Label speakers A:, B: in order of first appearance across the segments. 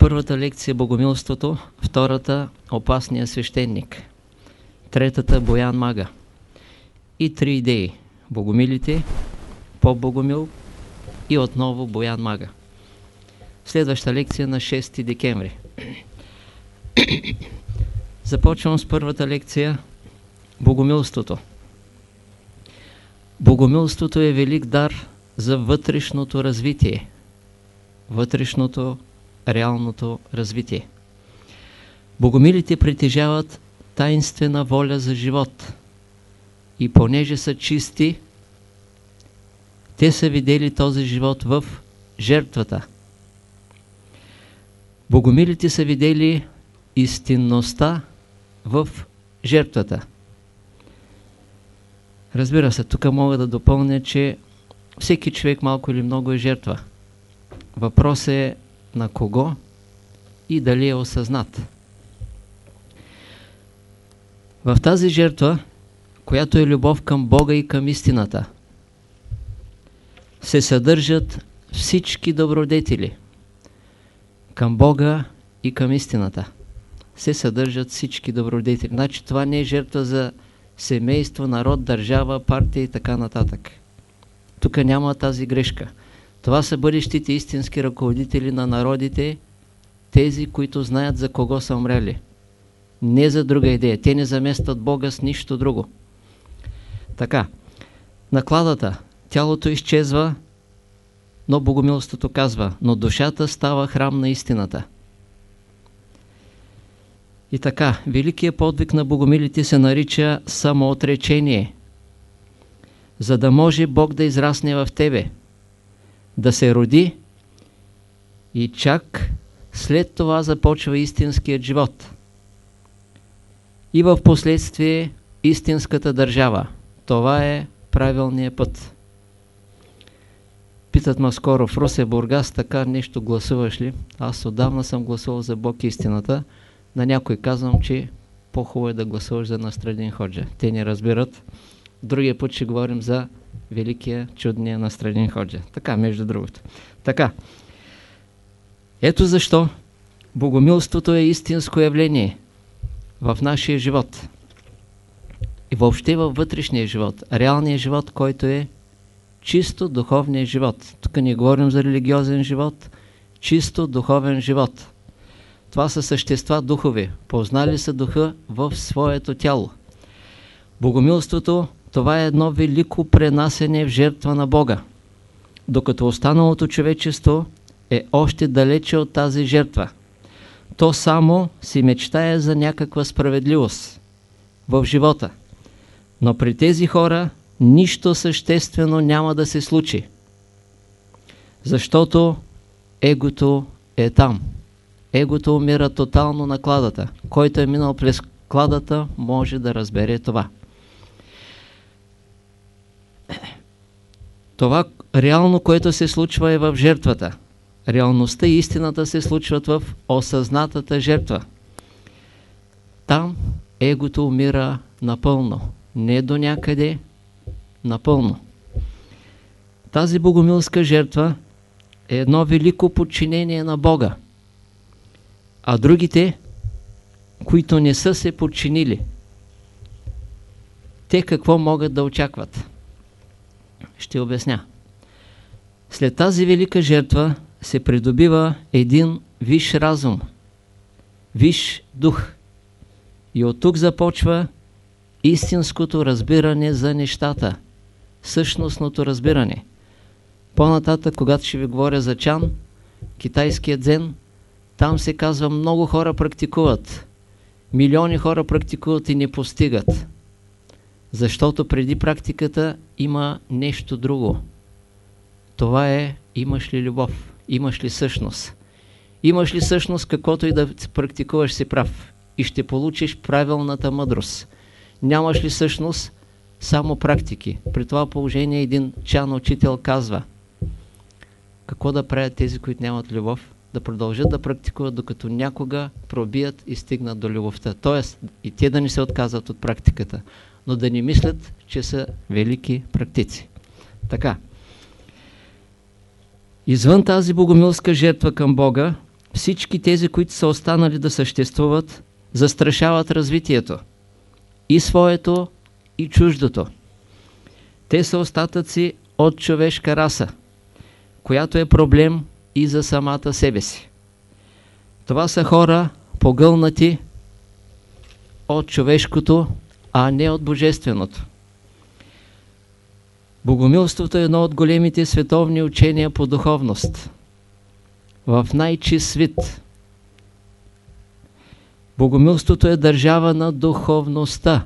A: Първата лекция – Богомилството, втората – Опасния свещеник, третата – Боян Мага. И три идеи – Богомилите, Поп-Богомил и отново Боян Мага. Следваща лекция на 6 декември. Започвам с първата лекция – Богомилството. Богомилството е велик дар за вътрешното развитие. Вътрешното, реалното развитие. Богомилите притежават таинствена воля за живот. И понеже са чисти, те са видели този живот в жертвата. Богомилите са видели истинността в жертвата. Разбира се, тук мога да допълня, че всеки човек малко или много е жертва. Въпрос е на кого и дали е осъзнат. В тази жертва, която е любов към Бога и към истината, се съдържат всички добродетели към Бога и към истината. Се съдържат всички добродетели. Значи това не е жертва за семейство, народ, държава, партия и така нататък. Тук няма тази грешка. Това са бъдещите истински ръководители на народите, тези, които знаят за кого са умрели. Не за друга идея. Те не заместват Бога с нищо друго. Така, накладата, тялото изчезва, но богомилството казва, но душата става храм на истината. И така, великият подвиг на богомилите се нарича самоотречение, за да може Бог да израсне в тебе, да се роди и чак след това започва истинският живот. И в последствие истинската държава. Това е правилният път. Питат ме скоро в Русе, Бургас, така нещо гласуваш ли? Аз отдавна съм гласувал за Бог истината. На някой казвам, че по-хубаво е да гласуваш за Настрадин Ходжа. Те не разбират. Другия път ще говорим за великия, чудния Настрадин Ходжа. Така, между другото. Така. Ето защо богомилството е истинско явление в нашия живот. И въобще във вътрешния живот. Реалният живот, който е чисто духовния живот. Тук не говорим за религиозен живот, чисто духовен живот. Това са същества духови, познали са духа в своето тяло. Богомилството, това е едно велико пренасене в жертва на Бога, докато останалото човечество е още далече от тази жертва. То само си мечтае за някаква справедливост в живота. Но при тези хора нищо съществено няма да се случи. Защото егото е там. Егото умира тотално на кладата. Който е минал през кладата, може да разбере това. Това реално, което се случва е в жертвата. Реалността и истината се случват в осъзнатата жертва. Там егото умира напълно. Не до някъде, напълно. Тази богомилска жертва е едно велико подчинение на Бога. А другите, които не са се подчинили, те какво могат да очакват? Ще обясня. След тази велика жертва се придобива един виш разум, виш дух. И от тук започва истинското разбиране за нещата, същностното разбиране. По-нататък, когато ще ви говоря за Чан, китайският дзен, там се казва много хора практикуват. Милиони хора практикуват и не постигат. Защото преди практиката има нещо друго. Това е имаш ли любов, имаш ли същност. Имаш ли същност, каквото и да практикуваш си прав и ще получиш правилната мъдрост. Нямаш ли същност, само практики. При това положение един чан учител казва какво да правят тези, които нямат любов? Да продължат да практикуват, докато някога пробият и стигнат до любовта. Тоест и те да не се отказват от практиката, но да не мислят, че са велики практици. Така. Извън тази богомилска жертва към Бога, всички тези, които са останали да съществуват, застрашават развитието. И своето, и чуждото. Те са остатъци от човешка раса, която е проблем и за самата себе си. Това са хора погълнати от човешкото, а не от божественото. Богомилството е едно от големите световни учения по духовност. В най-чист свит. Богомилството е държава на духовността.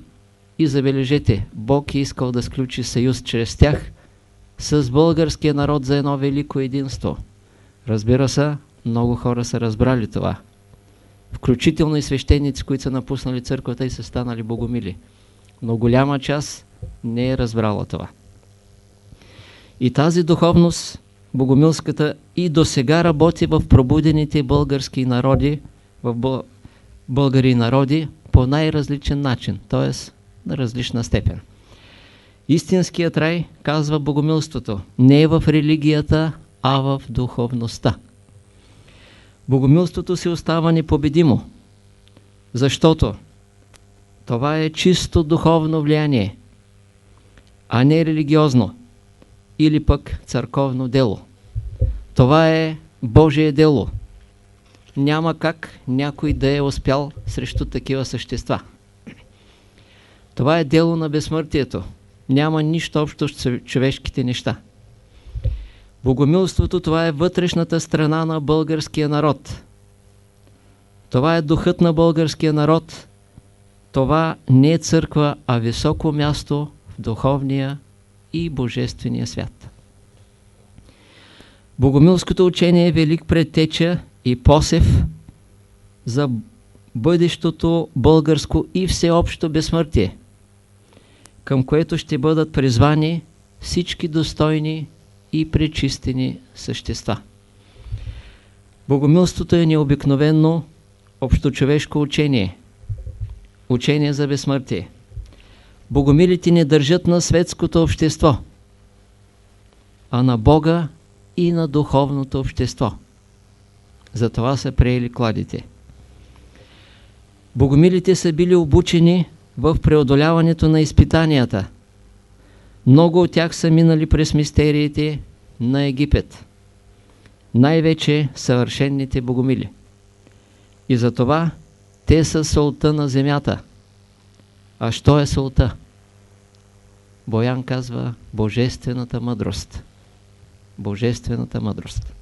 A: И забележете, Бог е искал да сключи съюз чрез тях с българския народ за едно велико единство. Разбира се, много хора са разбрали това. Включително и свещеници, които са напуснали църквата и са станали богомили. Но голяма част не е разбрала това. И тази духовност, богомилската, и до сега работи в пробудените български народи, в българи народи, по най-различен начин, т.е. на различна степен. Истинският рай, казва богомилството, не е в религията, а в духовността. Богомилството си остава непобедимо, защото това е чисто духовно влияние, а не религиозно или пък църковно дело. Това е Божие дело. Няма как някой да е успял срещу такива същества. Това е дело на безсмъртието. Няма нищо общо с човешките неща. Богомилството това е вътрешната страна на българския народ. Това е духът на българския народ. Това не е църква, а високо място в духовния и божествения свят. Богомилското учение е велик предтеча и посев за бъдещото българско и всеобщо безсмъртие, към което ще бъдат призвани всички достойни и пречистени същества. Богомилството е необикновено общочовешко учение, учение за безсмъртие. Богомилите не държат на светското общество, а на Бога и на духовното общество. Затова са приели кладите. Богомилите са били обучени в преодоляването на изпитанията. Много от тях са минали през мистериите на Египет. Най-вече съвършенните богомили. И затова те са солта на земята. А що е солта? Боян казва Божествената мъдрост. Божествената мъдрост.